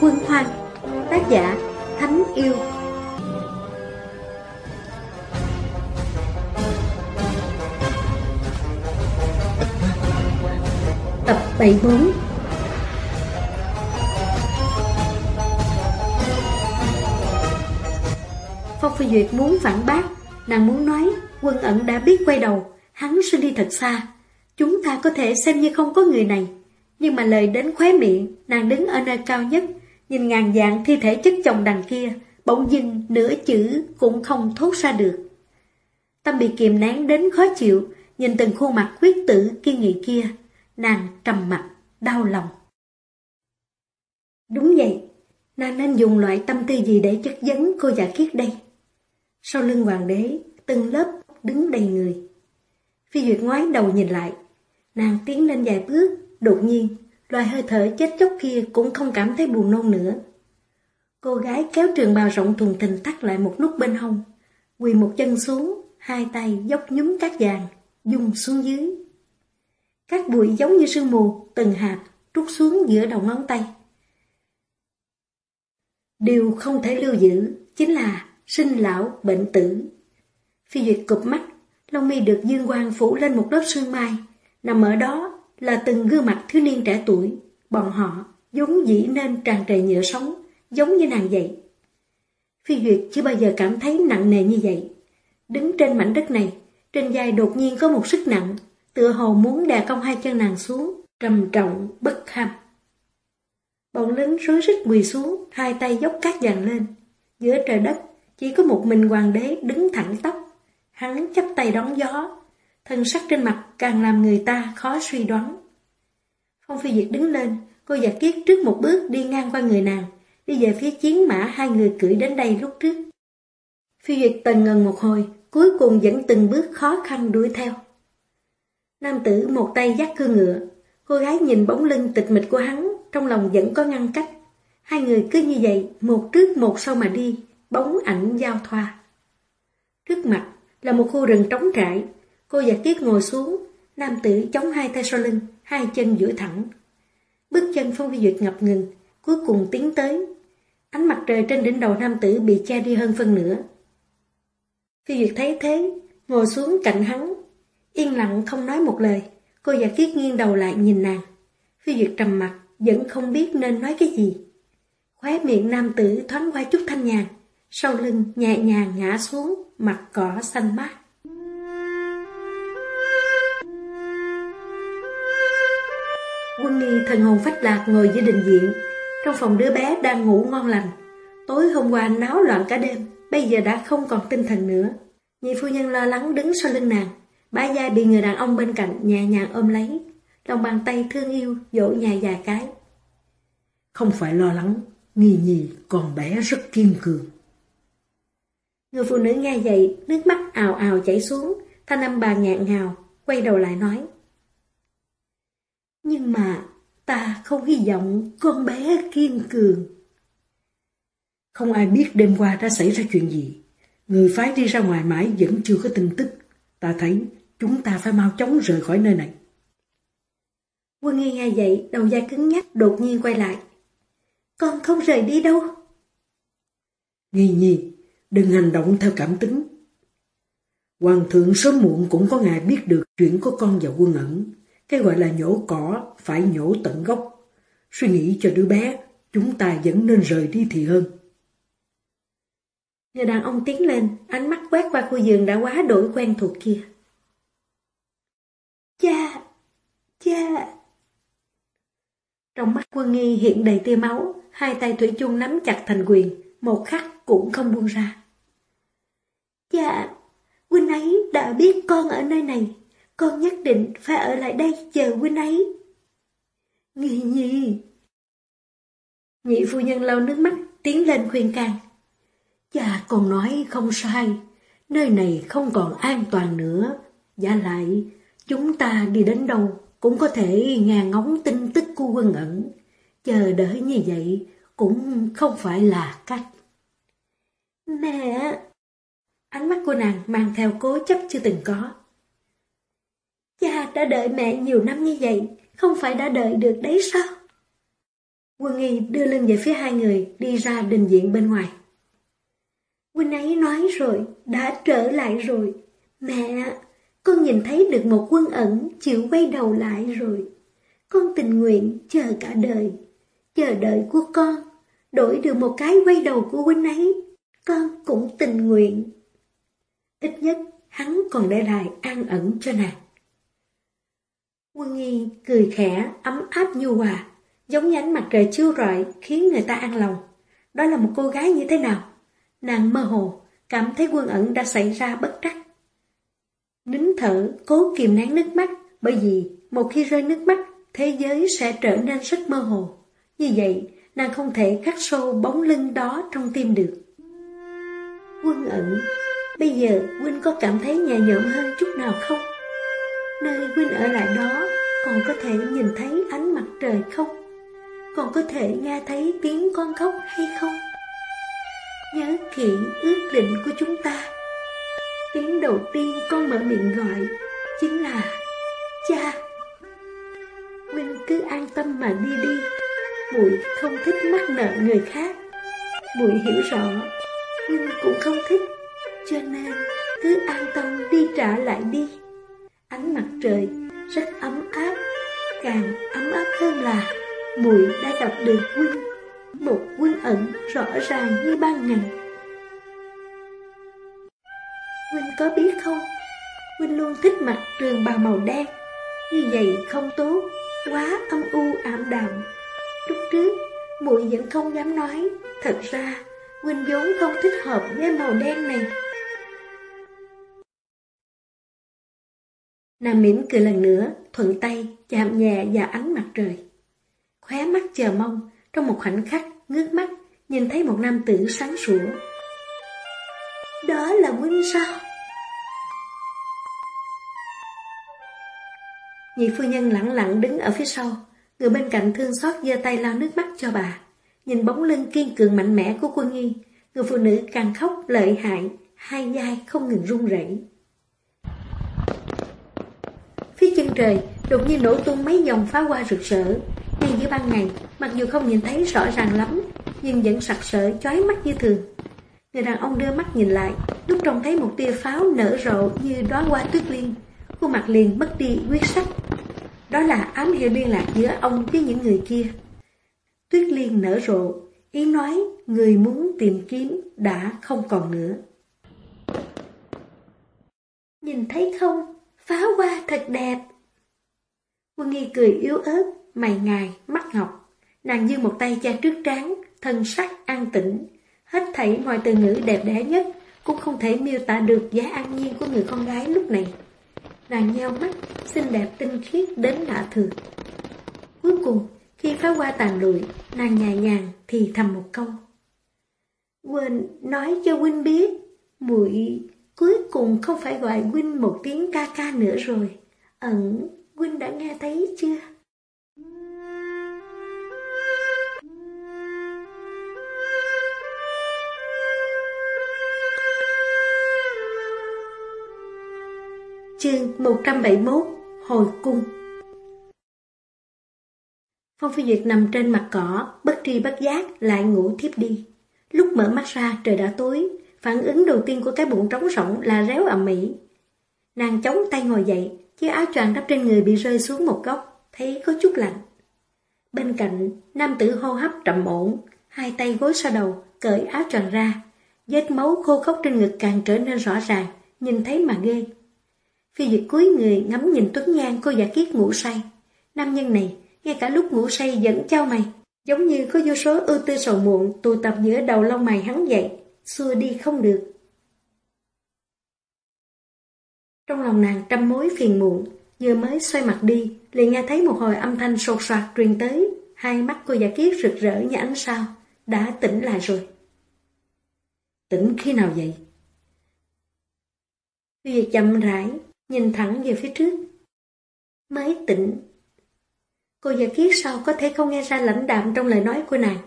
quân hoang Tác giả Thánh Yêu. Tập 74 Phong Phi Duyệt muốn phản bác, Nàng muốn nói, quân ẩn đã biết quay đầu, Hắn sẽ đi thật xa. Chúng ta có thể xem như không có người này, Nhưng mà lời đến khóe miệng, Nàng đứng ở nơi cao nhất Nhìn ngàn dạng thi thể chất chồng đằng kia Bỗng dưng nửa chữ cũng không thốt ra được. Tâm bị kìm nén đến khó chịu Nhìn từng khuôn mặt quyết tử kiên nghị kia Nàng trầm mặt, đau lòng. Đúng vậy Nàng nên dùng loại tâm tư gì để chất vấn cô giả kiết đây? Sau lưng hoàng đế Từng lớp đứng đầy người. Phi Duyệt ngoái đầu nhìn lại Nàng tiến lên vài bước Đột nhiên Loài hơi thở chết chóc kia cũng không cảm thấy buồn nôn nữa. Cô gái kéo trường bào rộng thùng thình thắt lại một nút bên hông, quỳ một chân xuống, hai tay dốc nhúm cát vàng, dung xuống dưới. Các bụi giống như sương mù, từng hạt, trút xuống giữa đầu ngón tay. Điều không thể lưu giữ chính là sinh lão bệnh tử. Phi Duyệt cụp mắt, lông mi được dương quang phủ lên một lớp sương mai, nằm ở đó là từng gương mặt thiếu niên trẻ tuổi, bọn họ giống dĩ nên tràn trề nhựa sống, giống như nàng vậy. Phi Duyệt chưa bao giờ cảm thấy nặng nề như vậy. Đứng trên mảnh đất này, trên vai đột nhiên có một sức nặng, tựa hồ muốn đè cong hai chân nàng xuống, trầm trọng, bất kham. Bọn lính rối rít quỳ xuống, hai tay dốc cát dàn lên. Giữa trời đất, chỉ có một mình hoàng đế đứng thẳng tóc. Hắn chắp tay đón gió, thân sắc trên mặt càng làm người ta khó suy đoán. Phong Phi Duyệt đứng lên, cô giả kiết trước một bước đi ngang qua người nàng, đi về phía chiến mã hai người cưỡi đến đây lúc trước. Phi Duyệt tần ngần một hồi, cuối cùng vẫn từng bước khó khăn đuổi theo. Nam tử một tay dắt cương ngựa, cô gái nhìn bóng lưng tịch mịch của hắn, trong lòng vẫn có ngăn cách. Hai người cứ như vậy, một trước một sau mà đi, bóng ảnh giao thoa. Trước mặt là một khu rừng trống trại, Cô giả kiết ngồi xuống, nam tử chống hai tay sau lưng, hai chân duỗi thẳng. Bước chân Phong Phi Duyệt ngập ngừng, cuối cùng tiến tới. Ánh mặt trời trên đỉnh đầu nam tử bị che đi hơn phân nửa. Phi Duyệt thấy thế, ngồi xuống cạnh hắn, yên lặng không nói một lời. Cô giả kiết nghiêng đầu lại nhìn nàng. Phi Duyệt trầm mặt, vẫn không biết nên nói cái gì. Khóe miệng nam tử thoáng qua chút thanh nhàn, sau lưng nhẹ nhàng ngã xuống, mặt cỏ xanh mát. Quân Nghi thần hồn phách lạc ngồi dưới đình diện, trong phòng đứa bé đang ngủ ngon lành. Tối hôm qua náo loạn cả đêm, bây giờ đã không còn tinh thần nữa. Nhị phu nhân lo lắng đứng sau lưng nàng, bá gia bị người đàn ông bên cạnh nhẹ nhàng ôm lấy, lòng bàn tay thương yêu dỗ nhà già cái. Không phải lo lắng, Nghi Nhi còn bé rất kiên cường. Người phụ nữ nghe vậy, nước mắt ào ào chảy xuống, thanh âm bà ngạn ngào, quay đầu lại nói. Nhưng mà ta không hy vọng con bé kiên cường. Không ai biết đêm qua đã xảy ra chuyện gì. Người phái đi ra ngoài mãi vẫn chưa có tin tức. Ta thấy chúng ta phải mau chóng rời khỏi nơi này. Quân nghe nghe vậy, đầu da cứng nhắc đột nhiên quay lại. Con không rời đi đâu. Nghi nhi, đừng hành động theo cảm tính. Hoàng thượng sớm muộn cũng có ngày biết được chuyện của con và quân ẩn. Cái gọi là nhổ cỏ phải nhổ tận gốc. Suy nghĩ cho đứa bé, chúng ta vẫn nên rời đi thì hơn. Người đàn ông tiến lên, ánh mắt quét qua khu giường đã quá đổi quen thuộc kia. Cha! Cha! Trong mắt quân nghi hiện đầy tia máu, hai tay Thủy chung nắm chặt thành quyền, một khắc cũng không buông ra. Cha! Huynh ấy đã biết con ở nơi này, con nhất định phải ở lại đây chờ huynh ấy. Nghi nhi. Nhị phu nhân lau nước mắt, tiến lên khuyên can. Cha còn nói không sai, nơi này không còn an toàn nữa. Giả lại, chúng ta đi đến đâu cũng có thể nghe ngóng tin tức của quân ẩn. Chờ đợi như vậy cũng không phải là cách. Mẹ! Ánh mắt của nàng mang theo cố chấp chưa từng có. Đã đợi mẹ nhiều năm như vậy, không phải đã đợi được đấy sao? Quân Nghi đưa lưng về phía hai người đi ra đình diện bên ngoài. Quân ấy nói rồi, đã trở lại rồi. Mẹ, con nhìn thấy được một quân ẩn chịu quay đầu lại rồi. Con tình nguyện chờ cả đời, chờ đợi của con, đổi được một cái quay đầu của huynh ấy, con cũng tình nguyện. Ít nhất hắn còn để lại an ẩn cho nàng. Quân Nghi cười khẽ, ấm áp nhu hòa, giống như ánh mặt trời chiếu rọi khiến người ta an lòng. Đó là một cô gái như thế nào? Nàng mơ hồ, cảm thấy quân ẩn đã xảy ra bất trắc. Nín thở, cố kìm nén nước mắt, bởi vì một khi rơi nước mắt, thế giới sẽ trở nên rất mơ hồ. Như vậy, nàng không thể khắc sâu bóng lưng đó trong tim được. Quân ẩn, bây giờ Huynh có cảm thấy nhẹ nhõm hơn chút nào không? Nơi Huynh ở lại đó, còn có thể nhìn thấy ánh mặt trời không? Còn có thể nghe thấy tiếng con khóc hay không? Nhớ kỹ ước định của chúng ta. Tiếng đầu tiên con mở miệng gọi chính là cha. minh cứ an tâm mà đi đi. bụi không thích mắc nợ người khác. bụi hiểu rõ, minh cũng không thích, cho nên cứ an tâm đi trả lại đi. Ánh mặt trời rất ấm áp, càng ấm áp hơn là muội đã gặp được Huynh, một Huynh ẩn rõ ràng như ban ngày. Huynh có biết không, Huynh luôn thích mặc trường bào màu đen, như vậy không tốt, quá âm u ảm đạm. Lúc trước, muội vẫn không dám nói, thật ra Huynh vốn không thích hợp với màu đen này. Nàng mỉm cười lần nữa, thuận tay, chạm nhẹ và ánh mặt trời. Khóe mắt chờ mong, trong một khoảnh khắc, ngước mắt, nhìn thấy một nam tử sáng sủa. Đó là huynh sao? Nhị phu nhân lặng lặng đứng ở phía sau, người bên cạnh thương xót giơ tay lau nước mắt cho bà. Nhìn bóng lưng kiên cường mạnh mẽ của quân nghi, người phụ nữ càng khóc lợi hại, hai vai không ngừng run rẩy. Phía chân trời, đột nhiên nổ tung mấy dòng pháo hoa rực rỡ. Ngay giữa ban ngày, mặc dù không nhìn thấy rõ ràng lắm, nhưng vẫn sặc sỡ chói mắt như thường. Người đàn ông đưa mắt nhìn lại, lúc trông thấy một tia pháo nở rộ như đóa hoa tuyết liên, khuôn mặt liền mất đi quyết sắc. Đó là ám hiệu liên lạc giữa ông với những người kia. Tuyết liên nở rộ, ý nói người muốn tìm kiếm đã không còn nữa. Nhìn thấy không, pháo hoa thật đẹp. Quân nghi cười yếu ớt, mày ngài, mắt ngọc. Nàng như một tay cha trước trán, thân sắc an tĩnh. Hết thảy mọi từ ngữ đẹp đẽ nhất cũng không thể miêu tả được giá an nhiên của người con gái lúc này. Nàng nheo mắt, xinh đẹp tinh khiết đến lạ thường. Cuối cùng, khi phá qua tàn lụi, nàng nhẹ nhàng thì thầm một câu. Quên nói cho Huynh biết, muội cuối cùng không phải gọi Huynh một tiếng ca ca nữa rồi. Ẩn, Huynh đã nghe thấy chưa? Chương 171 Hồi cung Phong Phi Duyệt nằm trên mặt cỏ, bất tri bất giác, lại ngủ thiếp đi. Lúc mở mắt ra trời đã tối, phản ứng đầu tiên của cái bụng trống rỗng là réo ầm ĩ. Nàng chống tay ngồi dậy, chiếc áo choàng đắp trên người bị rơi xuống một góc, thấy có chút lạnh. Bên cạnh, nam tử hô hấp trầm ổn, hai tay gối sau đầu, cởi áo choàng ra. Vết máu khô khốc trên ngực càng trở nên rõ ràng, nhìn thấy mà ghê. Phi Duyệt cúi người ngắm nhìn Tuấn Nhan cô giả kiết ngủ say. Nam nhân này, ngay cả lúc ngủ say vẫn trao mày, giống như có vô số ưu tư sầu muộn tụ tập giữa đầu lông mày hắn dậy, xua đi không được. Trong lòng nàng trăm mối phiền muộn, vừa mới xoay mặt đi, liền nghe thấy một hồi âm thanh sột soạt truyền tới, hai mắt cô giả kiết rực rỡ như ánh sao, đã tỉnh lại rồi. Tỉnh khi nào vậy? Vì chậm rãi, nhìn thẳng về phía trước. Mới tỉnh. Cô giả kiết sao có thể không nghe ra lãnh đạm trong lời nói của nàng.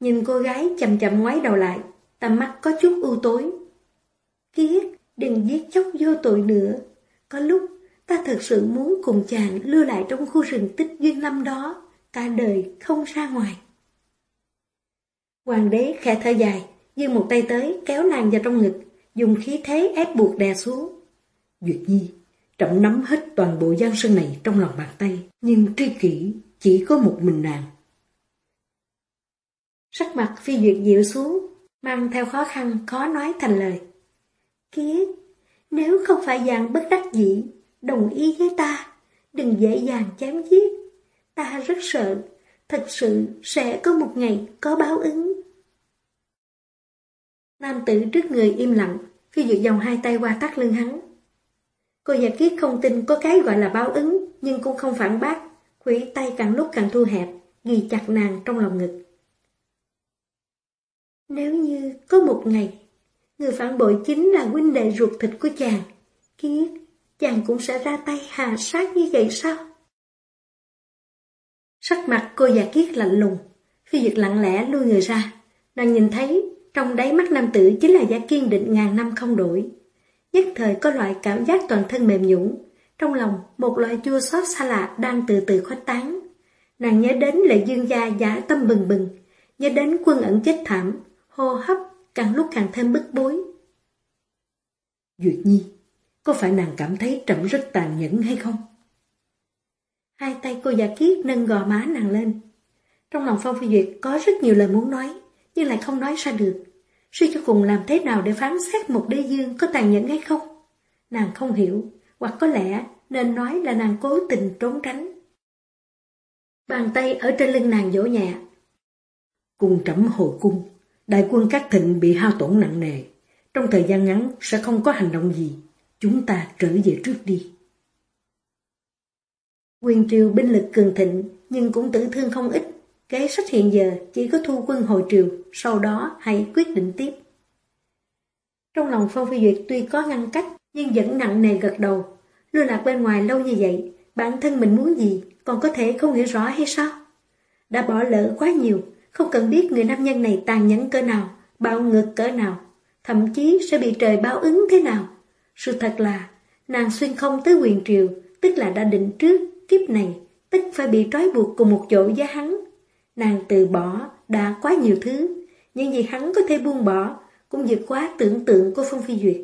Nhìn cô gái chậm chậm ngoái đầu lại, tầm mắt có chút u tối. Kiết, đừng giết chóc vô tội nữa. Có lúc, ta thật sự muốn cùng chàng lưu lại trong khu rừng tích duyên lâm đó, cả đời không ra ngoài. Hoàng đế khẽ thở dài, giương một tay tới kéo nàng vào trong ngực, dùng khí thế ép buộc đè xuống. Duyệt Nhi, trọng nắm hết toàn bộ gian sơn này trong lòng bàn tay, nhưng tri kỷ chỉ có một mình nàng. Sắc mặt phi duyệt dịu xuống, mang theo khó khăn khó nói thành lời. Kiết, nếu không phải dạng bất đắc dĩ, đồng ý với ta, đừng dễ dàng chém giết. Ta rất sợ, thật sự sẽ có một ngày có báo ứng. Nam tử trước người im lặng, phi dự dòng hai tay qua tắt lưng hắn. Cô giả kiết không tin có cái gọi là báo ứng, nhưng cũng không phản bác, khủy tay càng lúc càng thu hẹp, ghi chặt nàng trong lòng ngực. Nếu như có một ngày, người phản bội chính là huynh đệ ruột thịt của chàng, kiết, chàng cũng sẽ ra tay hà sát như vậy sao? Sắc mặt cô già kiết lạnh lùng, phi duyệt lặng lẽ lui người ra, nàng nhìn thấy trong đáy mắt nam tử chính là giá kiên định ngàn năm không đổi. Nhất thời có loại cảm giác toàn thân mềm nhũn, trong lòng một loại chua xót xa lạ đang từ từ khuếch tán. Nàng nhớ đến lệ dương gia giả tâm bừng bừng, nhớ đến quân ẩn chết thảm, hô hấp càng lúc càng thêm bức bối. Duyệt Nhi, có phải nàng cảm thấy trẫm rất tàn nhẫn hay không? Hai tay cô giả kiết nâng gò má nàng lên. Trong lòng Phong Phi Duyệt có rất nhiều lời muốn nói, nhưng lại không nói ra được. Suy cho cùng làm thế nào để phán xét một đế dương có tàn nhẫn hay không? Nàng không hiểu, hoặc có lẽ nên nói là nàng cố tình trốn tránh. Bàn tay ở trên lưng nàng dỗ nhẹ. cùng trẫm hồi cung, đại quân các thịnh bị hao tổn nặng nề. Trong thời gian ngắn sẽ không có hành động gì. Chúng ta trở về trước đi. Quyền triều binh lực cường thịnh, nhưng cũng tử thương không ít. Kế sách hiện giờ chỉ có thu quân hồi triều, sau đó hãy quyết định tiếp. Trong lòng Phong Phi Duyệt tuy có ngăn cách, nhưng vẫn nặng nề gật đầu. Lưu lạc bên ngoài lâu như vậy, bản thân mình muốn gì, còn có thể không hiểu rõ hay sao? Đã bỏ lỡ quá nhiều, không cần biết người nam nhân này tàn nhẫn cỡ nào, bạo ngược cỡ nào, thậm chí sẽ bị trời báo ứng thế nào. Sự thật là, nàng xuyên không tới quyền triều, tức là đã định trước, kiếp này, tức phải bị trói buộc cùng một chỗ với hắn. Nàng từ bỏ, đã quá nhiều thứ, nhưng gì hắn có thể buông bỏ, cũng vượt quá tưởng tượng của Phong Phi Duyệt.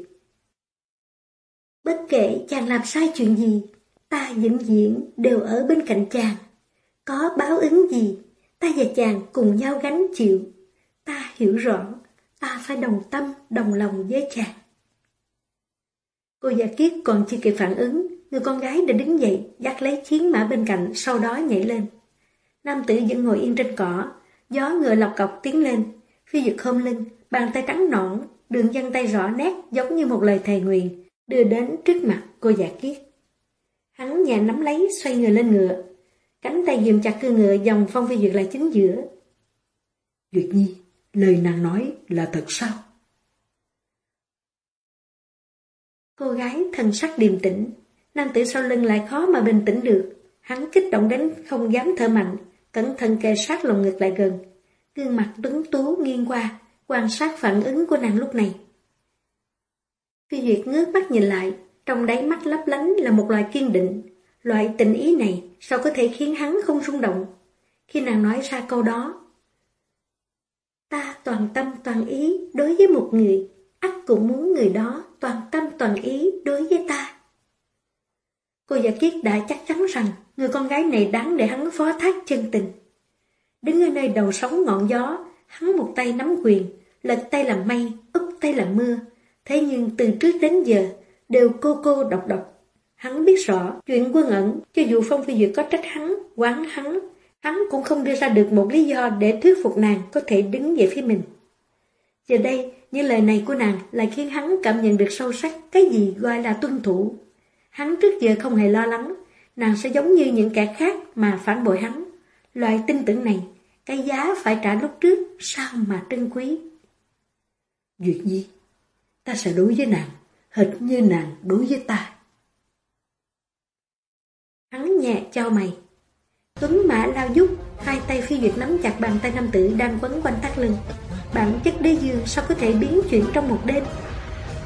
Bất kể chàng làm sai chuyện gì, ta vĩnh viễn đều ở bên cạnh chàng. Có báo ứng gì, ta và chàng cùng nhau gánh chịu. Ta hiểu rõ, ta phải đồng tâm, đồng lòng với chàng. Cô giả kiết còn chưa kịp phản ứng, người con gái đã đứng dậy, dắt lấy chiến mã bên cạnh, sau đó nhảy lên. Nam tử vẫn ngồi yên trên cỏ, gió ngựa lọc cọc tiến lên, phi dực khom lưng, bàn tay trắng nõn, đường dân tay rõ nét giống như một lời thề nguyện đưa đến trước mặt cô giả kiết. Hắn nhà nắm lấy xoay người lên ngựa, cánh tay dùm chặt cương ngựa dòng phong phi duyệt lại chính giữa. Duyệt nhi, lời nàng nói là thật sao? Cô gái thần sắc điềm tĩnh, nam tử sau lưng lại khó mà bình tĩnh được. Hắn kích động đến không dám thở mạnh, cẩn thận kề sát lồng ngực lại gần. Gương mặt tuấn tú nghiêng qua, quan sát phản ứng của nàng lúc này. Phi Duyệt ngước mắt nhìn lại, trong đáy mắt lấp lánh là một loại kiên định. Loại tình ý này sao có thể khiến hắn không rung động? Khi nàng nói ra câu đó, ta toàn tâm toàn ý đối với một người, ắt cũng muốn người đó toàn tâm toàn ý đối với ta. Cô giả kiết đã chắc chắn rằng người con gái này đáng để hắn phó thác chân tình. Đứng ở nơi đầu sóng ngọn gió, hắn một tay nắm quyền, lật tay làm mây, úp tay làm mưa. Thế nhưng từ trước đến giờ, đều cô cô độc độc. Hắn biết rõ, chuyện quân ẩn, cho dù Phong Phi Duyệt có trách hắn, quán hắn, hắn cũng không đưa ra được một lý do để thuyết phục nàng có thể đứng về phía mình. Giờ đây, những lời này của nàng lại khiến hắn cảm nhận được sâu sắc cái gì gọi là tuân thủ. Hắn trước giờ không hề lo lắng, nàng sẽ giống như những kẻ khác mà phản bội hắn. Loại tin tưởng này, cái giá phải trả lúc trước sao mà trân quý. Duyệt Nhi, ta sẽ đối với nàng, hệt như nàng đối với ta. Hắn nhẹ cho mày. Tuấn mã lao giúp, hai tay phi duyệt nắm chặt bàn tay nam tử đang quấn quanh thắt lưng. Bản chất đế dương sao có thể biến chuyển trong một đêm?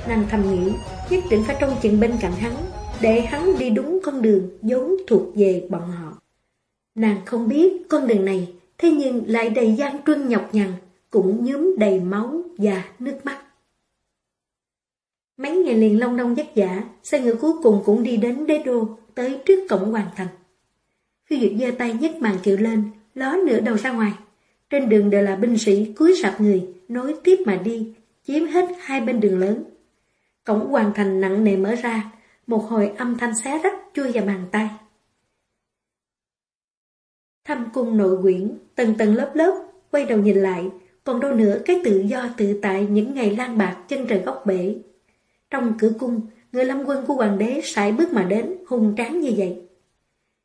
Nàng thầm nghĩ, nhất định phải trông chừng bên cạnh hắn, để hắn đi đúng con đường vốn thuộc về bọn họ. Nàng không biết con đường này, thế nhưng lại đầy gian truân nhọc nhằn, cũng nhúm đầy máu và nước mắt. Mấy ngày liền long đong vất vả, xe ngựa cuối cùng cũng đi đến đế đô, tới trước cổng hoàng thành. Phi Duyệt giơ tay nhấc màn kiệu lên, ló nửa đầu ra ngoài. Trên đường đều là binh sĩ cúi sạp người, nối tiếp mà đi, chiếm hết hai bên đường lớn. Cổng hoàng thành nặng nề mở ra, một hồi âm thanh xé rách chui vào bàn tay. Thăm cung nội quyển, tầng tầng lớp lớp, quay đầu nhìn lại, còn đâu nữa cái tự do tự tại những ngày lang bạc chân trời góc bể. Trong cửa cung, người lâm quân của hoàng đế sải bước mà đến, hùng tráng như vậy.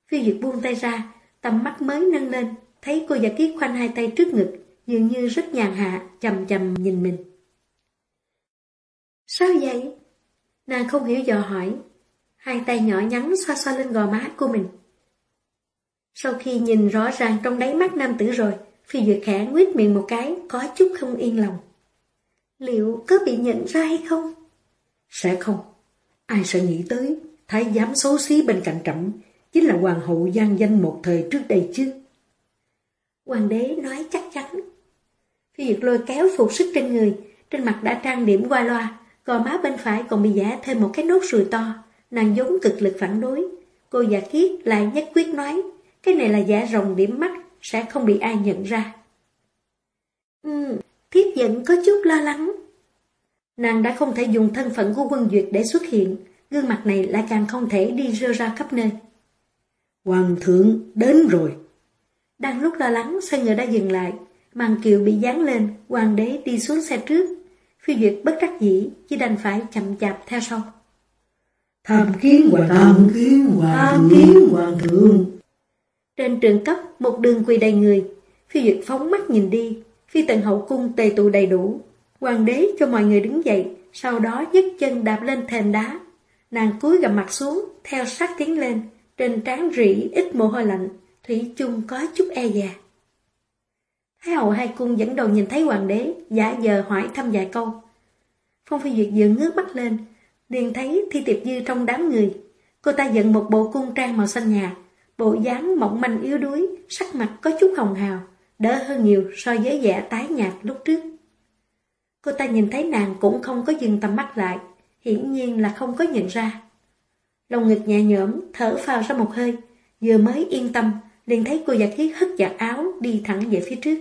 Phi Duyệt buông tay ra, tầm mắt mới nâng lên, thấy cô giả kiết khoanh hai tay trước ngực, dường như rất nhàn hạ, chầm chầm nhìn mình. Sao vậy? Nàng không hiểu dò hỏi, hai tay nhỏ nhắn xoa xoa lên gò má của mình. Sau khi nhìn rõ ràng trong đáy mắt nam tử rồi, Phi Duyệt khẽ nguyết miệng một cái, có chút không yên lòng. Liệu có bị nhận ra hay không? Sẽ không. Ai sẽ nghĩ tới, thái giám xấu xí bên cạnh trẫm chính là hoàng hậu gian danh một thời trước đây chứ. Hoàng đế nói chắc chắn. Phi Duyệt lôi kéo phục sức trên người, trên mặt đã trang điểm qua loa, gò má bên phải còn bị giả thêm một cái nốt ruồi to, nàng giống cực lực phản đối. Cô giả kiết lại nhất quyết nói, cái này là giả rồng điểm mắt, sẽ không bị ai nhận ra. Ừ, thiếp giận có chút lo lắng. Nàng đã không thể dùng thân phận của quân duyệt để xuất hiện, gương mặt này lại càng không thể đi rơ ra khắp nơi. Hoàng thượng đến rồi. Đang lúc lo lắng, xe ngựa đã dừng lại, màn kiệu bị dán lên, hoàng đế đi xuống xe trước. Phi duyệt bất đắc dĩ, chỉ đành phải chậm chạp theo sau. Tham kiến hoàng tham kiến hoàng kiến hoàng thượng. Trên trường cấp, một đường quỳ đầy người. Phi duyệt phóng mắt nhìn đi, phi tận hậu cung tề tụ đầy đủ. Hoàng đế cho mọi người đứng dậy, sau đó nhấc chân đạp lên thềm đá. Nàng cúi gầm mặt xuống, theo sát tiến lên, trên trán rỉ ít mồ hôi lạnh, Thủy chung có chút e dè. Thái hậu hai cung dẫn đầu nhìn thấy hoàng đế, giả giờ hỏi thăm vài câu. Phong Phi Duyệt vừa ngước mắt lên, liền thấy Thi Tiệp Dư trong đám người. Cô ta dẫn một bộ cung trang màu xanh nhạt, bộ dáng mỏng manh yếu đuối, sắc mặt có chút hồng hào, đỡ hơn nhiều so với vẻ tái nhạt lúc trước. Cô ta nhìn thấy nàng cũng không có dừng tầm mắt lại, hiển nhiên là không có nhận ra. Lòng ngực nhẹ nhõm, thở phào ra một hơi, vừa mới yên tâm, liền thấy cô giả khí hất giặt áo đi thẳng về phía trước.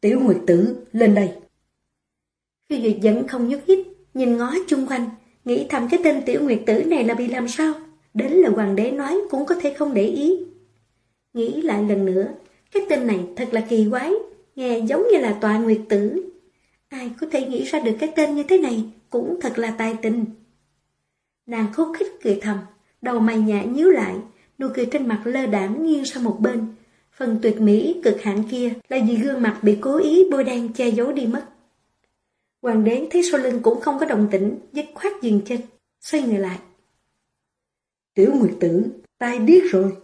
Tiểu Nguyệt Tử, lên đây. Khi Duyệt vẫn không nhúc nhích, nhìn ngó chung quanh, nghĩ thầm cái tên Tiểu Nguyệt Tử này là bị làm sao? Đến là hoàng đế nói cũng có thể không để ý. Nghĩ lại lần nữa, cái tên này thật là kỳ quái, nghe giống như là tọa Nguyệt Tử. Ai có thể nghĩ ra được cái tên như thế này cũng thật là tài tình. Nàng khúc khích cười thầm, đầu mày nhã nhíu lại, nụ cười trên mặt lơ đảng nghiêng sang một bên. Phần tuyệt mỹ cực hạn kia là vì gương mặt bị cố ý bôi đen che giấu đi mất. Hoàng đế thấy sau lưng cũng không có đồng tĩnh, dứt khoát dừng chân, xoay người lại. Tiểu Nguyệt Tử, tai điếc rồi.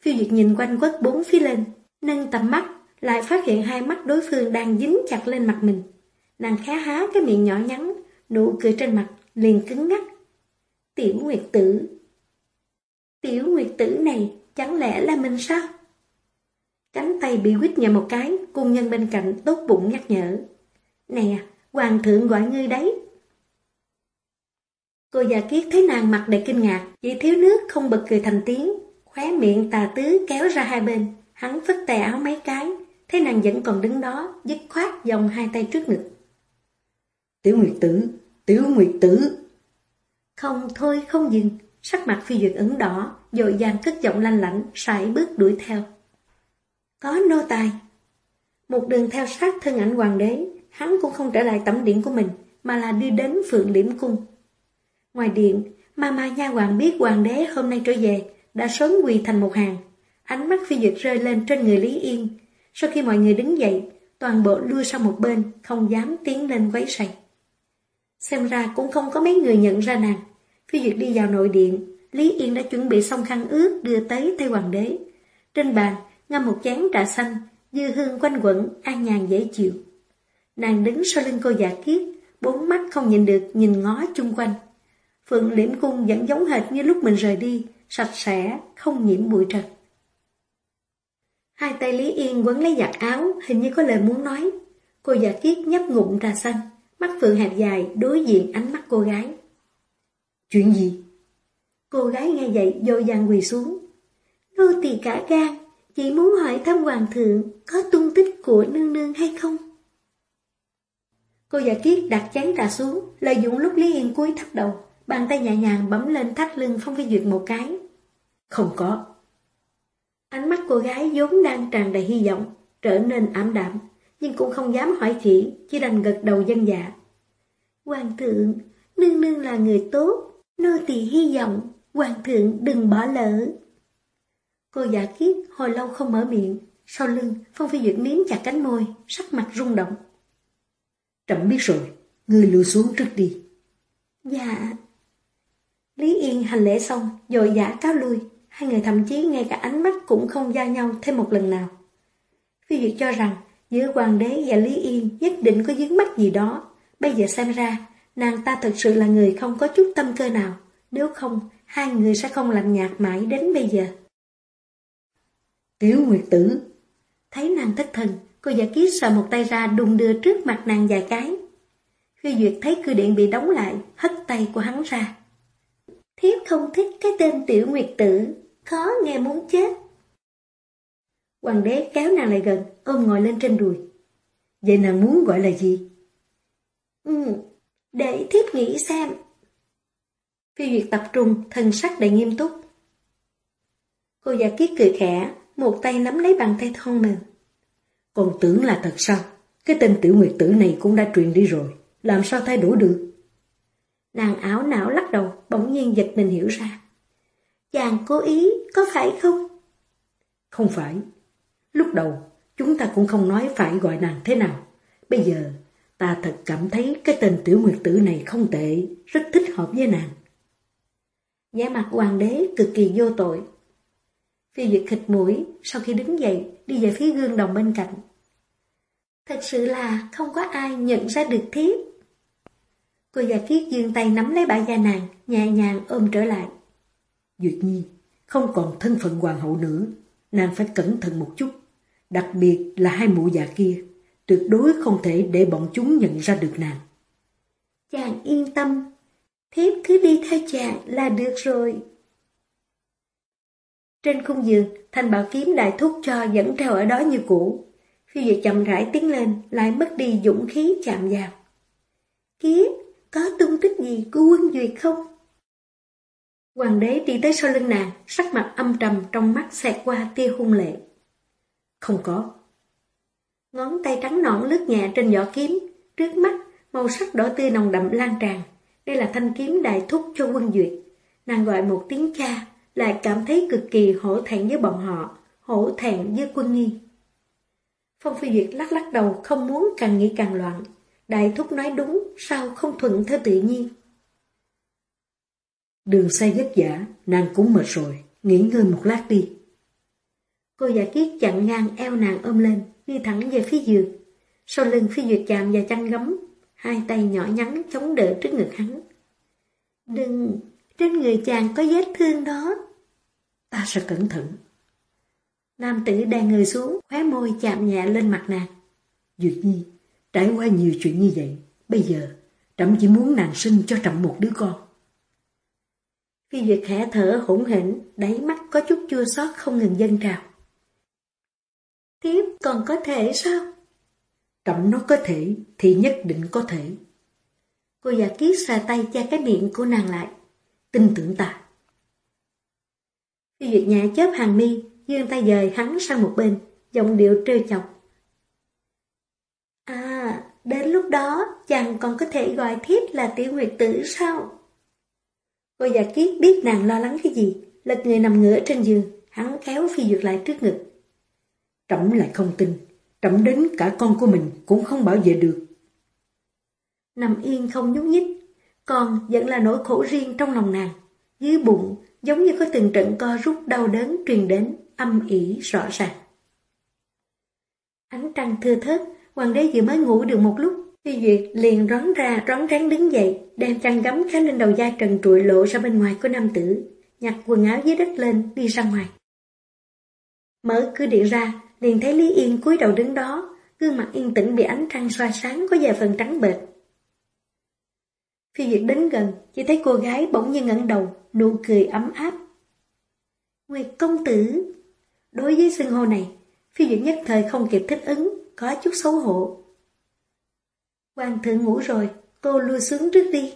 Phiêu Duyệt nhìn quanh quất bốn phía lên, nâng tầm mắt, lại phát hiện hai mắt đối phương đang dính chặt lên mặt mình. Nàng khá há cái miệng nhỏ nhắn, nụ cười trên mặt liền cứng ngắc. Tiểu Nguyệt Tử Tiểu Nguyệt Tử này chẳng lẽ là mình sao? Cánh tay bị quýt nhẹ một cái, cung nhân bên cạnh tốt bụng nhắc nhở. Nè, hoàng thượng gọi ngươi đấy. Cô già kiết thấy nàng mặt đầy kinh ngạc, chỉ thiếu nước không bật cười thành tiếng, khóe miệng tà tứ kéo ra hai bên, hắn phất tay áo mấy cái, thấy nàng vẫn còn đứng đó, dứt khoát dòng hai tay trước ngực. Tiểu Nguyệt Tử, Tiểu Nguyệt Tử. Không thôi không dừng, sắc mặt phi duyệt ửng đỏ, dội dàng cất giọng lanh lảnh, sải bước đuổi theo. Có nô tài. Một đường theo sát thân ảnh hoàng đế, hắn cũng không trở lại tẩm điện của mình, mà là đi đến phượng liễm cung. Ngoài điện, ma ma nha hoàng biết hoàng đế hôm nay trở về, đã sớm quỳ thành một hàng. Ánh mắt phi duyệt rơi lên trên người Lý Yên. Sau khi mọi người đứng dậy, toàn bộ lui sang một bên, không dám tiến lên quấy rầy. Xem ra cũng không có mấy người nhận ra nàng. Phi duyệt đi vào nội điện, Lý Yên đã chuẩn bị xong khăn ướt đưa tới thay hoàng đế. Trên bàn, ngâm một chén trà xanh, dư hương quanh quẩn, an nhàn dễ chịu. Nàng đứng sau lưng cô giả kiết, bốn mắt không nhìn được nhìn ngó chung quanh. Phượng liễm cung vẫn giống hệt như lúc mình rời đi, sạch sẽ, không nhiễm bụi trần. Hai tay Lý Yên quấn lấy giặt áo, hình như có lời muốn nói. Cô giả kiết nhấp ngụm trà xanh, mắt phượng hạt dài đối diện ánh mắt cô gái. Chuyện gì? Cô gái nghe vậy vô dàng quỳ xuống. Nô tỳ cả gan, chỉ muốn hỏi thăm hoàng thượng có tung tích của nương nương hay không? Cô giả kiết đặt chén trà xuống, lợi dụng lúc Lý Yên cúi thấp đầu, bàn tay nhẹ nhàng bấm lên thắt lưng Phong Phi Duyệt một cái. Không có. Ánh mắt cô gái vốn đang tràn đầy hy vọng, trở nên ảm đạm, nhưng cũng không dám hỏi chị, chỉ đành gật đầu dân dạ. Hoàng thượng, nương nương là người tốt, nô tỳ hy vọng, hoàng thượng đừng bỏ lỡ. Cô giả kiết hồi lâu không mở miệng, sau lưng Phong Phi Duyệt miếm chặt cánh môi, sắc mặt rung động. Trẫm biết rồi, ngươi lưu xuống trước đi. Dạ. Lý Yên hành lễ xong, rồi giả cáo lui, hai người thậm chí ngay cả ánh mắt cũng không giao nhau thêm một lần nào. Phi Duyệt cho rằng giữa Hoàng đế và Lý Yên nhất định có dướng mắt gì đó, bây giờ xem ra nàng ta thật sự là người không có chút tâm cơ nào, nếu không hai người sẽ không lạnh nhạt mãi đến bây giờ. Tiểu Nguyệt Tử Thấy nàng thất thần, cô giả kiết sờ một tay ra đùng đưa trước mặt nàng vài cái. Phi Duyệt thấy cửa điện bị đóng lại, hất tay của hắn ra. Thiếp không thích cái tên Tiểu Nguyệt Tử, khó nghe muốn chết. Hoàng đế kéo nàng lại gần, ôm ngồi lên trên đùi. Vậy nàng muốn gọi là gì? Ừ, để thiếp nghĩ xem. Phi Duyệt tập trung, thân sắc đầy nghiêm túc. Cô giả kiết cười khẽ, một tay nắm lấy bàn tay thon mềm. Còn tưởng là thật sao? Cái tên tiểu nguyệt tử này cũng đã truyền đi rồi, làm sao thay đổi được? Nàng áo não lắc đầu, bỗng nhiên giật mình hiểu ra. Chàng cố ý, có phải không? Không phải. Lúc đầu, chúng ta cũng không nói phải gọi nàng thế nào. Bây giờ, ta thật cảm thấy cái tên tiểu nguyệt tử này không tệ, rất thích hợp với nàng. Giá mặt hoàng đế cực kỳ vô tội. Phi Duyệt khịt mũi, sau khi đứng dậy, đi về phía gương đồng bên cạnh. Thật sự là không có ai nhận ra được thiếp. Cô già kiết dương tay nắm lấy bả da nàng, nhẹ nhàng ôm trở lại. Duyệt Nhi, không còn thân phận hoàng hậu nữa, nàng phải cẩn thận một chút. Đặc biệt là hai mụ già kia, tuyệt đối không thể để bọn chúng nhận ra được nàng. Chàng yên tâm, thiếp cứ đi theo chàng là được rồi. Trên khung giường, thanh bảo kiếm đại thúc cho vẫn treo ở đó như cũ. Phi Duyệt chậm rãi tiến lên, lại mất đi dũng khí chạm vào. Kiếp, có tung tích gì của quân Duyệt không? Hoàng đế đi tới sau lưng nàng, sắc mặt âm trầm trong mắt xẹt qua tia hung lệ. Không có. Ngón tay trắng nõn lướt nhẹ trên vỏ kiếm, trước mắt màu sắc đỏ tươi nồng đậm lan tràn. Đây là thanh kiếm đại thúc cho quân duyệt. Nàng gọi một tiếng cha, lại cảm thấy cực kỳ hổ thẹn với bọn họ, hổ thẹn với quân nghi. Phong Phi Duyệt lắc lắc đầu không muốn càng nghĩ càng loạn. Đại thúc nói đúng, sao không thuận theo tự nhiên. Đường xe vất vả, nàng cũng mệt rồi, nghỉ ngơi một lát đi. Cô giả kiết chặn ngang eo nàng ôm lên, đi thẳng về phía giường. Sau lưng phía duyệt chạm và chăn gấm, hai tay nhỏ nhắn chống đỡ trước ngực hắn. Đừng, trên người chàng có vết thương đó. Ta sẽ cẩn thận. Nam tử đang người xuống, khóe môi chạm nhẹ lên mặt nàng. Duyệt Nhi, trải qua nhiều chuyện như vậy, bây giờ Trẫm chỉ muốn nàng sinh cho Trẫm một đứa con. Phi Duyệt khẽ thở hỗn hển, đáy mắt có chút chua xót không ngừng dâng trào. Tiếp còn có thể sao? Trẫm nó có thể thì nhất định có thể. Cô già kiết xà tay che cái miệng của nàng lại. Tin tưởng ta. Phi Duyệt nhẹ chớp hàng mi, dương tay dời hắn sang một bên, giọng điệu trêu chọc. À, đến lúc đó chàng còn có thể gọi thiếp là tiểu nguyệt tử sao? Cô già kiết biết nàng lo lắng cái gì, lật người nằm ngửa trên giường, hắn kéo Phi Duyệt lại trước ngực. Trẫm lại không tin, trẫm đến cả con của mình cũng không bảo vệ được. Nằm yên không nhúc nhích, còn vẫn là nỗi khổ riêng trong lòng nàng. Dưới bụng, giống như có từng trận co rút đau đớn truyền đến, âm ỉ rõ ràng. Ánh trăng thưa thớt, hoàng đế vừa mới ngủ được một lúc, Phi Duyệt liền rón ra, rón rén đứng dậy, đem chăn gấm kéo lên đầu da trần trụi lộ ra bên ngoài của nam tử, nhặt quần áo dưới đất lên, đi ra ngoài. Mở cửa điện ra, liền thấy Lý Yên cúi đầu đứng đó, gương mặt yên tĩnh bị ánh trăng xoa sáng có vài phần trắng bệch. Phi Duyệt đến gần, chỉ thấy cô gái bỗng nhiên ngẩng đầu, nụ cười ấm áp. Nguyệt công tử! Đối với xưng hô này, Phi Duyệt nhất thời không kịp thích ứng, có chút xấu hổ. Hoàng thượng ngủ rồi, cô lui xuống trước đi.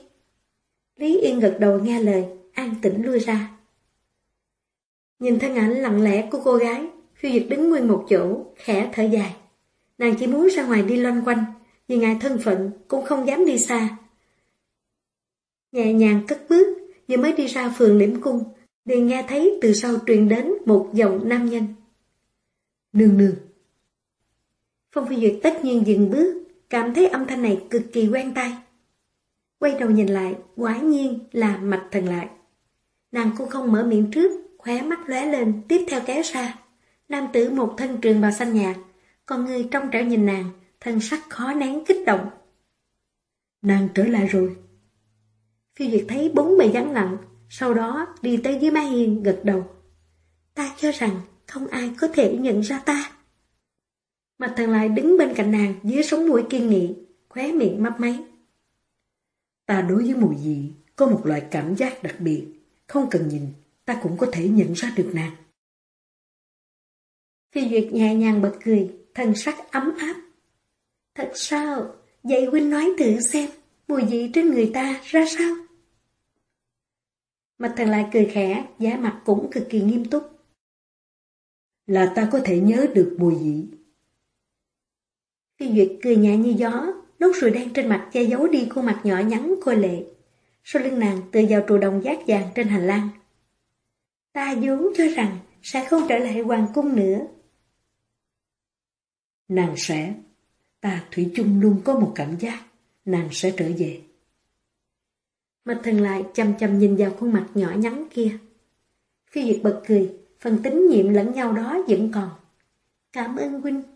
Lý Yên gật đầu nghe lời, an tĩnh lui ra. Nhìn thân ảnh lặng lẽ của cô gái, phiêu dịch đứng nguyên một chỗ, khẽ thở dài. Nàng chỉ muốn ra ngoài đi loanh quanh, vì ngại thân phận cũng không dám đi xa. Nhẹ nhàng cất bước, vừa mới đi ra phường điểm cung, liền nghe thấy từ sau truyền đến một giọng nam nhân. Nương nương. Phong Phi Duyệt tất nhiên dừng bước, cảm thấy âm thanh này cực kỳ quen tai. Quay đầu nhìn lại, quả nhiên là mạch thần lại. Nàng cũng không mở miệng trước, khóe mắt lóe lên, tiếp theo kéo ra. Nam tử một thân trường bào xanh nhạt, con người trong trẻo nhìn nàng, thân sắc khó nén kích động. Nàng trở lại rồi. Phi Duyệt thấy bốn bề vắng lặng, sau đó đi tới dưới mái hiên gật đầu. Ta cho rằng không ai có thể nhận ra ta. Mặt thần lại đứng bên cạnh nàng dưới sống mũi kiên nghị, khóe miệng mấp máy. Ta đối với mùi gì có một loại cảm giác đặc biệt, không cần nhìn, ta cũng có thể nhận ra được nàng. Phi Duyệt nhẹ nhàng bật cười, thân sắc ấm áp. Thật sao? Vậy huynh nói thử xem, mùi gì trên người ta ra sao? Mặt thần lại cười khẽ, giá mặt cũng cực kỳ nghiêm túc. Là ta có thể nhớ được mùi dị. Phi Duyệt cười nhẹ như gió, nốt ruồi đen trên mặt che giấu đi khuôn mặt nhỏ nhắn khôi lệ. Sau lưng nàng tựa vào trụ đồng giác vàng trên hành lang. Ta vốn cho rằng sẽ không trở lại hoàng cung nữa. Nàng sẽ, ta Thủy chung luôn có một cảm giác, nàng sẽ trở về. Mạch thần lại chăm chăm nhìn vào khuôn mặt nhỏ nhắn kia. Phi Duyệt bật cười, phần tín nhiệm lẫn nhau đó vẫn còn. Cảm ơn huynh.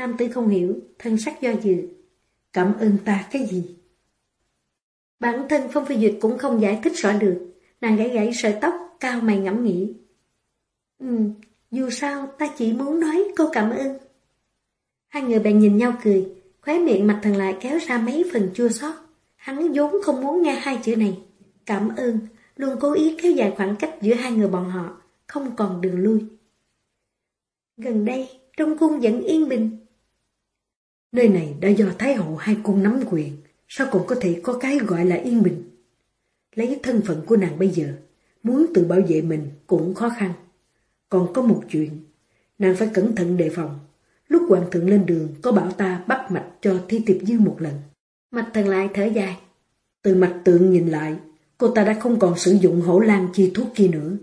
Nam tử không hiểu, thân sắc do dự. Cảm ơn ta cái gì? Bản thân Phong Phi Duyệt cũng không giải thích rõ được. Nàng gãy gãy sợi tóc, cao mày ngẫm nghĩ. Ừ, dù sao ta chỉ muốn nói câu cảm ơn. Hai người bèn nhìn nhau cười, khóe miệng mặt thần lại kéo ra mấy phần chua xót. Hắn vốn không muốn nghe hai chữ này. Cảm ơn, luôn cố ý kéo dài khoảng cách giữa hai người bọn họ, không còn đường lui. Gần đây, trong cung vẫn yên bình. Nơi này đã do Thái hậu hai cung nắm quyền, sao còn có thể có cái gọi là yên bình? Lấy thân phận của nàng bây giờ, muốn tự bảo vệ mình cũng khó khăn. Còn có một chuyện, nàng phải cẩn thận đề phòng. Lúc hoàng thượng lên đường có bảo ta bắt mạch cho thi tiệp dư một lần. Mạch thần lại thở dài. Từ mạch tượng nhìn lại, cô ta đã không còn sử dụng hổ lan chi thuốc kia nữa.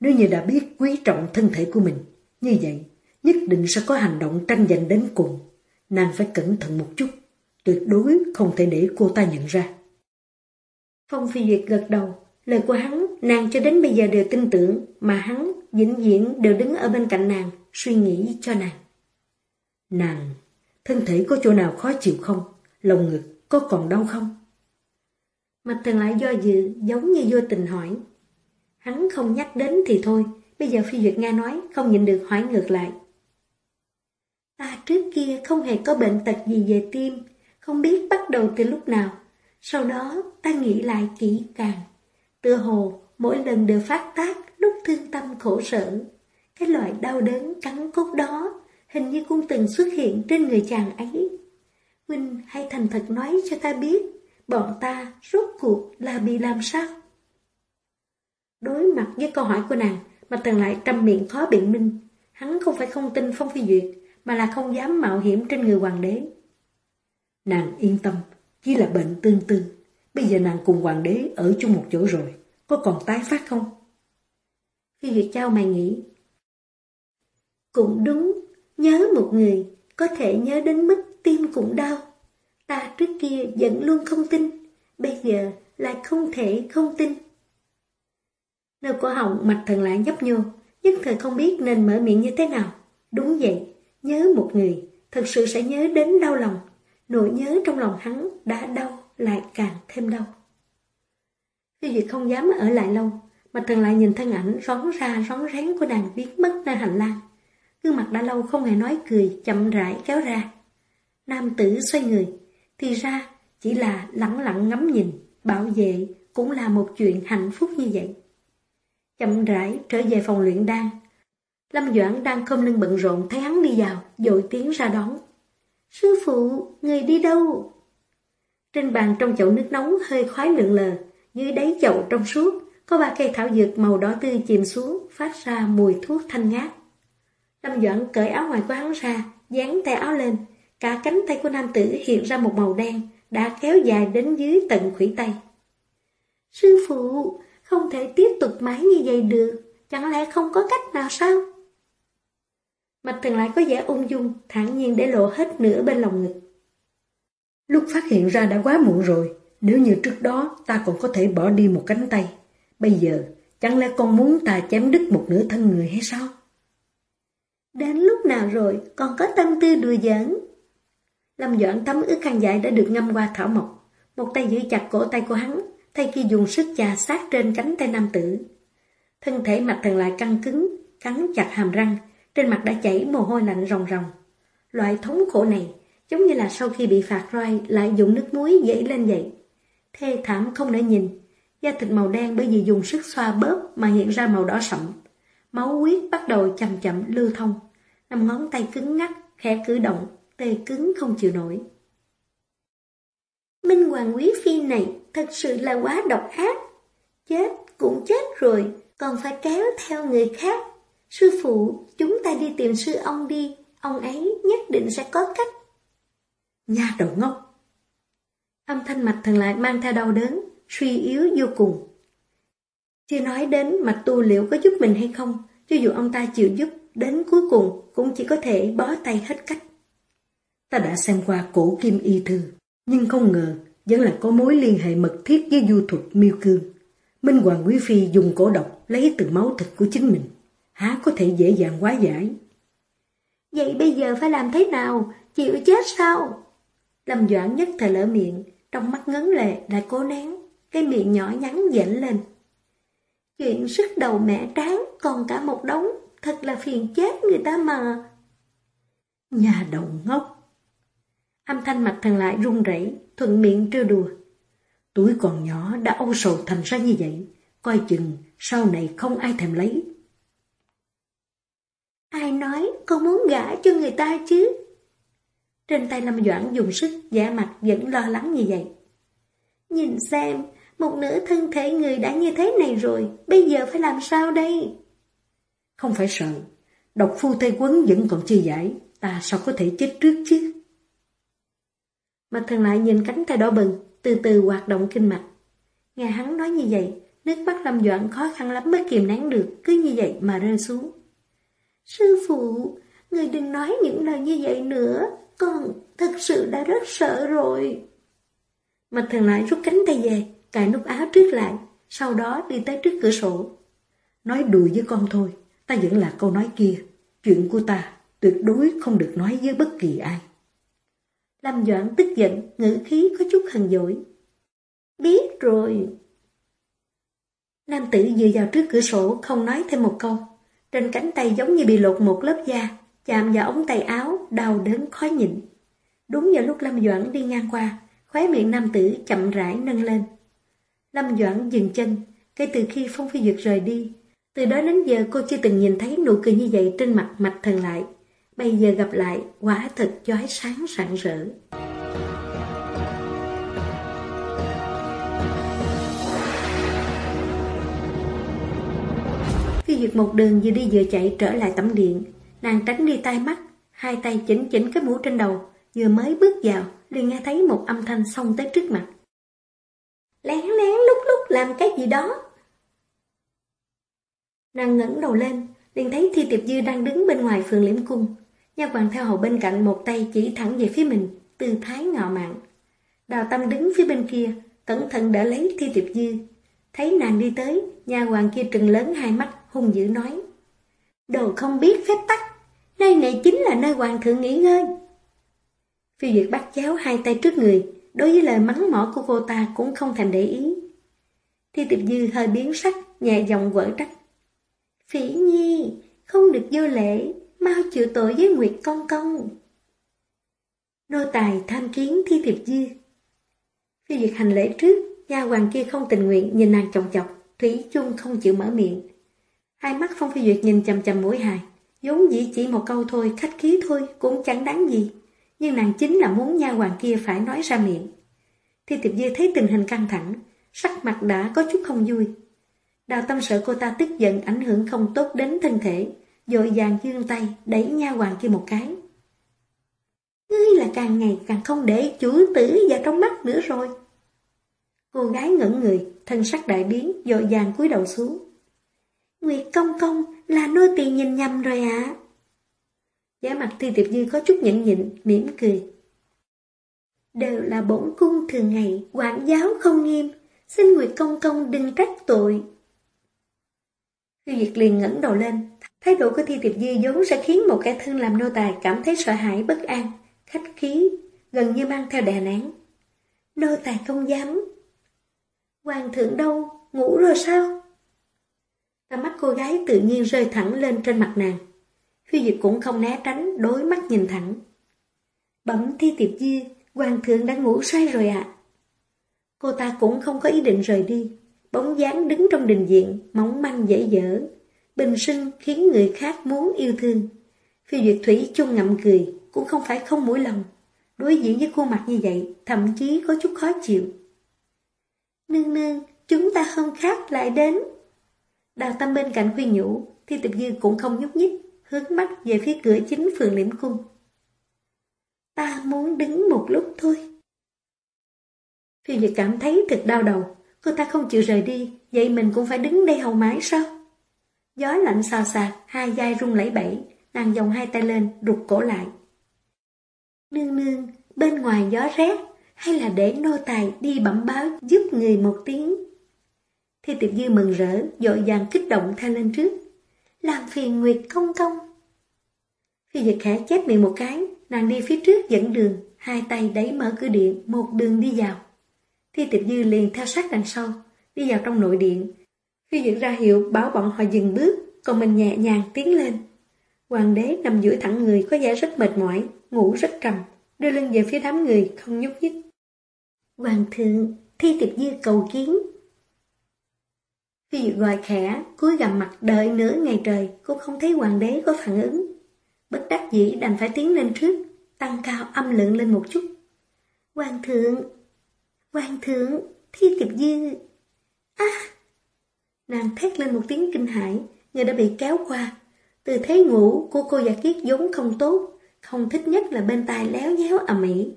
Nếu như đã biết quý trọng thân thể của mình, như vậy nhất định sẽ có hành động tranh giành đến cùng. Nàng phải cẩn thận một chút, tuyệt đối không thể để cô ta nhận ra. Phong Phi Duyệt gật đầu, lời của hắn nàng cho đến bây giờ đều tin tưởng, mà hắn vĩnh viễn đều đứng ở bên cạnh nàng, suy nghĩ cho nàng. Nàng, thân thể có chỗ nào khó chịu không? Lòng ngực có còn đau không? Mặt thần lại do dự, giống như vô tình hỏi. Hắn không nhắc đến thì thôi, bây giờ Phi Duyệt Nga nói, không nhịn được hỏi ngược lại. Ta trước kia không hề có bệnh tật gì về tim, không biết bắt đầu từ lúc nào. Sau đó ta nghĩ lại kỹ càng. Tựa hồ mỗi lần đều phát tác lúc thương tâm khổ sở. Cái loại đau đớn cắn cốt đó hình như cũng từng xuất hiện trên người chàng ấy. Huynh hãy thành thật nói cho ta biết, bọn ta rốt cuộc là bị làm sao? Đối mặt với câu hỏi của nàng, mà tần lại trăm miệng khó biện minh. Hắn không phải không tin Phong Phi Duyệt, mà là không dám mạo hiểm trên người hoàng đế. Nàng yên tâm, chỉ là bệnh tương tư. Bây giờ nàng cùng hoàng đế ở chung một chỗ rồi, có còn tái phát không? Khi Việt trao mày nghĩ. Cũng đúng, nhớ một người, có thể nhớ đến mức tim cũng đau. Ta trước kia vẫn luôn không tin, bây giờ lại không thể không tin. Nơi cổ họng mặt thần lại nhấp nhô, nhất thời không biết nên mở miệng như thế nào. Đúng vậy, nhớ một người, thật sự sẽ nhớ đến đau lòng. Nỗi nhớ trong lòng hắn đã đau, lại càng thêm đau. Phi Duyệt không dám ở lại lâu, mà thần lại nhìn thân ảnh rón ra rón rén của nàng biến mất ra hành lang. gương mặt đã lâu không hề nói cười, chậm rãi kéo ra. Nam tử xoay người, thì ra chỉ là lặng lặng ngắm nhìn, bảo vệ cũng là một chuyện hạnh phúc như vậy. Chậm rãi trở về phòng luyện đan. Lâm Doãn đang không lưng bận rộn thấy hắn đi vào, dội tiếng ra đón. Sư phụ, người đi đâu? Trên bàn trong chậu nước nóng hơi khói lượn lờ, dưới đáy chậu trong suốt, có ba cây thảo dược màu đỏ tươi chìm xuống, phát ra mùi thuốc thanh ngát. Lâm Doãn cởi áo ngoài của hắn ra, dán tay áo lên, cả cánh tay của nam tử hiện ra một màu đen, đã kéo dài đến dưới tận khủy tay. Sư phụ, không thể tiếp tục mãi như vậy được, chẳng lẽ không có cách nào sao? Mạch thần lại có vẻ ung dung, thản nhiên để lộ hết nửa bên lòng ngực. Lúc phát hiện ra đã quá muộn rồi, nếu như trước đó ta còn có thể bỏ đi một cánh tay. Bây giờ, chẳng lẽ con muốn ta chém đứt một nửa thân người hay sao? Đến lúc nào rồi, còn có tâm tư đùa giỡn. Lâm Doãn tấm ướt khăn dại đã được ngâm qua thảo mộc. Một tay giữ chặt cổ tay của hắn, thay khi dùng sức chà sát trên cánh tay nam tử. Thân thể mặt thần lại căng cứng, cắn chặt hàm răng, trên mặt đã chảy mồ hôi lạnh ròng ròng. Loại thống khổ này, giống như là sau khi bị phạt roi lại dùng nước muối dậy lên vậy. Thê thảm không để nhìn, da thịt màu đen bởi vì dùng sức xoa bóp mà hiện ra màu đỏ sậm. Máu huyết bắt đầu chậm chậm lưu thông, năm ngón tay cứng ngắc, khẽ cử động, tê cứng không chịu nổi. Minh Hoàng Quý Phi này thật sự là quá độc ác. Chết cũng chết rồi, còn phải kéo theo người khác. Sư phụ, chúng ta đi tìm sư ông đi, ông ấy nhất định sẽ có cách. Nhà đồ ngốc! Âm thanh mạch thần lại mang theo đau đớn, suy yếu vô cùng. Chưa nói đến mạch tu liệu có giúp mình hay không, cho dù ông ta chịu giúp, đến cuối cùng cũng chỉ có thể bó tay hết cách. Ta đã xem qua cổ kim y thư, nhưng không ngờ vẫn là có mối liên hệ mật thiết với du thuật miêu cương. Minh Hoàng Quý Phi dùng cổ độc lấy từ máu thịt của chính mình, há có thể dễ dàng quá giải. Vậy bây giờ phải làm thế nào? Chịu chết sao? Lâm Doãn nhất thời lỡ miệng, trong mắt ngấn lệ lại cố nén, cái miệng nhỏ nhắn dễn lên. Chuyện sức đầu mẹ tráng còn cả một đống, thật là phiền chết người ta mà. Nhà đầu ngốc. Âm thanh mặt thần lại run rẩy, thuận miệng trêu đùa. Tuổi còn nhỏ đã âu sầu thành ra như vậy, coi chừng sau này không ai thèm lấy. Ai nói con muốn gả cho người ta chứ? Trên tay Lâm Doãn dùng sức, giả mặt vẫn lo lắng như vậy. Nhìn xem, một nửa thân thể người đã như thế này rồi, bây giờ phải làm sao đây? Không phải sợ, độc phu tây quấn vẫn còn chưa giải, ta sao có thể chết trước chứ? Mặt thần lại nhìn cánh tay đỏ bừng, từ từ hoạt động kinh mạch. Nghe hắn nói như vậy, nước mắt Lâm Doãn khó khăn lắm mới kìm nén được, cứ như vậy mà rơi xuống. Sư phụ, người đừng nói những lời như vậy nữa, con thật sự đã rất sợ rồi. Mạch thần lại rút cánh tay về, cài nút áo trước lại, sau đó đi tới trước cửa sổ. Nói đùa với con thôi, ta vẫn là câu nói kia. Chuyện của ta tuyệt đối không được nói với bất kỳ ai. Lâm Doãn tức giận, ngữ khí có chút hằn dỗi. Biết rồi. Nam tử dựa vào trước cửa sổ, không nói thêm một câu. Trên cánh tay giống như bị lột một lớp da, chạm vào ống tay áo, đau đớn khó nhịn. Đúng vào lúc Lâm Doãn đi ngang qua, khóe miệng nam tử chậm rãi nâng lên. Lâm Doãn dừng chân, kể từ khi Phong Phi Duyệt rời đi. Từ đó đến giờ cô chưa từng nhìn thấy nụ cười như vậy trên mặt mạch thần lại. Bây giờ gặp lại, quả thật chói sáng rạng rỡ. Duyệt một đường vừa đi vừa chạy trở lại tẩm điện, nàng tránh đi tai mắt, hai tay chỉnh chỉnh cái mũ trên đầu, vừa mới bước vào, liền nghe thấy một âm thanh xông tới trước mặt. Lén lén lúc lúc làm cái gì đó. Nàng ngẩng đầu lên, liền thấy Thi Tiệp Dư đang đứng bên ngoài phường liễm cung. Nha hoàng theo hầu bên cạnh một tay chỉ thẳng về phía mình, tư thái ngạo mạn. Đào Tâm đứng phía bên kia, cẩn thận đỡ lấy Thi Tiệp Dư. Thấy nàng đi tới, nha hoàng kia trừng lớn hai mắt, hung dữ nói. Đồ không biết phép tắc, nơi này chính là nơi hoàng thượng nghỉ ngơi. Phi Duyệt bắt chéo hai tay trước người, đối với lời mắng mỏ của cô ta cũng không thèm để ý. Thi Tiệp Dư hơi biến sắc, nhẹ giọng quở trách. Phỉ Nhi, không được vô lễ, mau chịu tội với Nguyệt Công Công. Nô tài tham kiến thi tiệp dư. Phi Duyệt hành lễ trước, nha hoàng kia không tình nguyện nhìn nàng chồng chọc, Thủy chung không chịu mở miệng. Hai mắt Phong Phi Duyệt nhìn chầm chầm mũi hài, vốn dĩ chỉ một câu thôi, khách khí thôi, cũng chẳng đáng gì. Nhưng nàng chính là muốn nha hoàng kia phải nói ra miệng. Thi tiệp dư thấy tình hình căng thẳng, sắc mặt đã có chút không vui. Đào tâm sợ cô ta tức giận ảnh hưởng không tốt đến thân thể, dội vàng dương tay đẩy nha hoàng kia một cái. Ngươi là càng ngày càng không để chủ tử vào trong mắt nữa rồi. Cô gái ngẩn người, thân sắc đại biến, dội vàng cúi đầu xuống. Nguyệt công công là nô tỳ nhìn nhầm rồi ạ. À? Giá mặt Thi Tiệp Dư có chút nhẫn nhịn, mỉm cười. Đều là bổn cung thường ngày, quản giáo không nghiêm, xin Nguyệt công công đừng trách tội. Khi Duyệt liền ngẩng đầu lên, thái độ của Thi Tiệp Dư vốn sẽ khiến một kẻ thân làm nô tài cảm thấy sợ hãi bất an, khách khí, gần như mang theo đè nén. Nô tài không dám. Hoàng thượng đâu, ngủ rồi sao? Tầm mắt cô gái tự nhiên rơi thẳng lên trên mặt nàng. Phi Duyệt cũng không né tránh, đối mắt nhìn thẳng. Bẩm thi tiệp di hoàng thượng đã ngủ say rồi ạ. Cô ta cũng không có ý định rời đi. Bóng dáng đứng trong đình diện, mỏng manh dễ dở. Bình sinh khiến người khác muốn yêu thương. Phi Duyệt Thủy chung ngậm cười, cũng không phải không mũi lòng. Đối diện với khuôn mặt như vậy, thậm chí có chút khó chịu. Nương nương, chúng ta hôm khác lại đến. Đào tâm bên cạnh khuyên nhủ, Thi Tiệp Dư cũng không nhúc nhích, hướng mắt về phía cửa chính phường liễm cung. Ta muốn đứng một lúc thôi. Phi Duyệt cảm thấy thật đau đầu, cô ta không chịu rời đi, vậy mình cũng phải đứng đây hầu mái sao? Gió lạnh xào xạc, hai vai rung lẫy bẫy, nàng dòng hai tay lên, rụt cổ lại. Nương nương, bên ngoài gió rét, hay là để nô tài đi bẩm báo giúp người một tiếng? Thì Tiểu dư mừng rỡ, dội vàng kích động theo lên trước. Làm phiền Nguyệt công công. Phi Duyệt khẽ chép miệng một cái, nàng đi phía trước dẫn đường, hai tay đẩy mở cửa điện, một đường đi vào. Thi tiệp dư liền theo sát đằng sau, đi vào trong nội điện. Phi Duyệt ra hiệu báo bọn họ dừng bước, còn mình nhẹ nhàng tiến lên. Hoàng đế nằm giữa thẳng người có vẻ rất mệt mỏi, ngủ rất trầm, đưa lưng về phía đám người không nhúc nhích. Hoàng thượng, thi tiệp dư cầu kiến. Phi gọi khẽ, cúi gầm mặt đợi nửa ngày trời, cô không thấy hoàng đế có phản ứng. Bất đắc dĩ đành phải tiến lên trước, tăng cao âm lượng lên một chút. Hoàng thượng, hoàng thượng, thi tiệp dư. À! Nàng thét lên một tiếng kinh hãi, người đã bị kéo qua. Từ thế ngủ của cô giả kiết vốn không tốt, không thích nhất là bên tai léo nhéo ầm ĩ.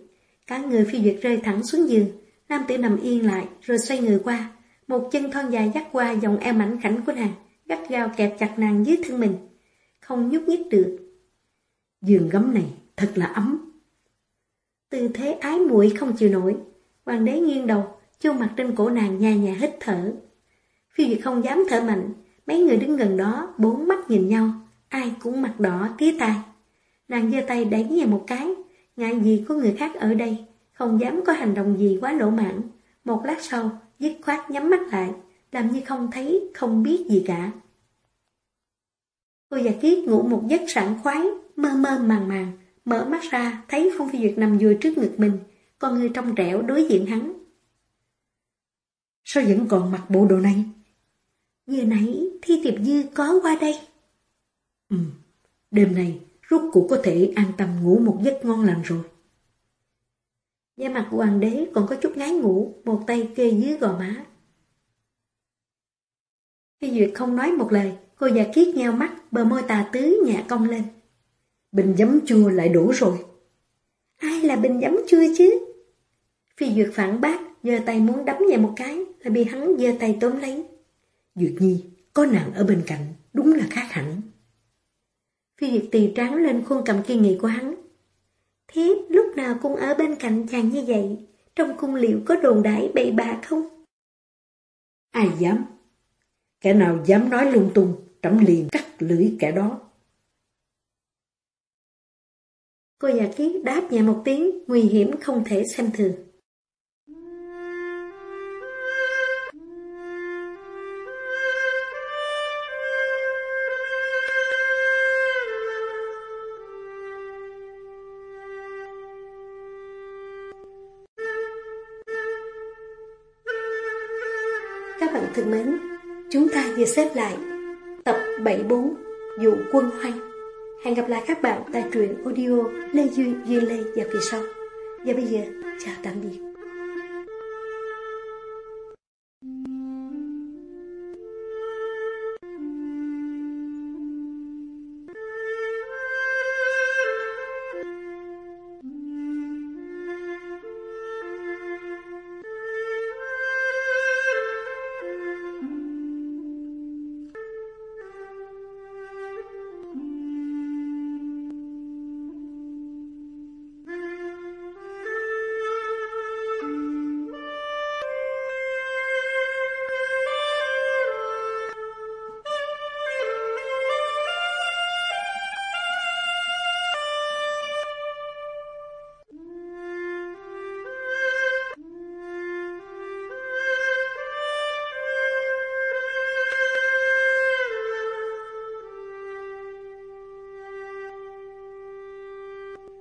Cả người phi duyệt rơi thẳng xuống giường, nam tử nằm yên lại rồi xoay người qua, một chân thon dài dắt qua dòng eo mảnh khảnh của nàng, gắt gao kẹp chặt nàng dưới thân mình, không nhúc nhích được. Giường gấm này thật là ấm. Tư thế ái muội không chịu nổi, hoàng đế nghiêng đầu, chôn mặt trên cổ nàng nhà nhà hít thở. Phi Duyệt không dám thở mạnh, mấy người đứng gần đó bốn mắt nhìn nhau, ai cũng mặt đỏ tía tai. Nàng giơ tay đẩy nhẹ một cái, ngại gì có người khác ở đây, không dám có hành động gì quá lỗ mãn. Một lát sau, dứt khoát nhắm mắt lại, làm như không thấy, không biết gì cả. Cô già kiết ngủ một giấc sảng khoái, mơ mơ màng màng, mở mắt ra thấy Phong Phi Duyệt nằm vừa trước ngực mình, con người trong trẻo đối diện hắn. Sao vẫn còn mặc bộ đồ này? Vừa nãy Thi Tiệp Dư có qua đây. Ừ, đêm này rốt cuộc có thể an tâm ngủ một giấc ngon lành rồi. Da mặt của hoàng đế còn có chút ngái ngủ, một tay kê dưới gò má. phi Duyệt không nói một lời, cô già kiết nheo mắt, bờ môi tà tứ nhẹ cong lên. Bình giấm chua lại đủ rồi. Ai là bình giấm chua chứ? Phi Duyệt phản bác, giơ tay muốn đấm nhẹ một cái, lại bị hắn giơ tay tóm lấy. Duyệt Nhi, có nàng ở bên cạnh, đúng là khác hẳn. Phi Duyệt tì tráng lên khuôn cầm kiên nghị của hắn. Thiếp lúc nào cũng ở bên cạnh chàng như vậy, trong cung liệu có đồn đãi bậy bạ không? Ai dám? Kẻ nào dám nói lung tung, trẫm liền cắt lưỡi kẻ đó. Cô già kiết đáp nhẹ một tiếng, nguy hiểm không thể xem thường. Thân mến, chúng ta vừa xếp lại tập 74 Dụ quân hoang. Hẹn gặp lại các bạn tại truyện audio Lê Duy Duy Lê vào kỳ sau. Và bây giờ, chào tạm biệt.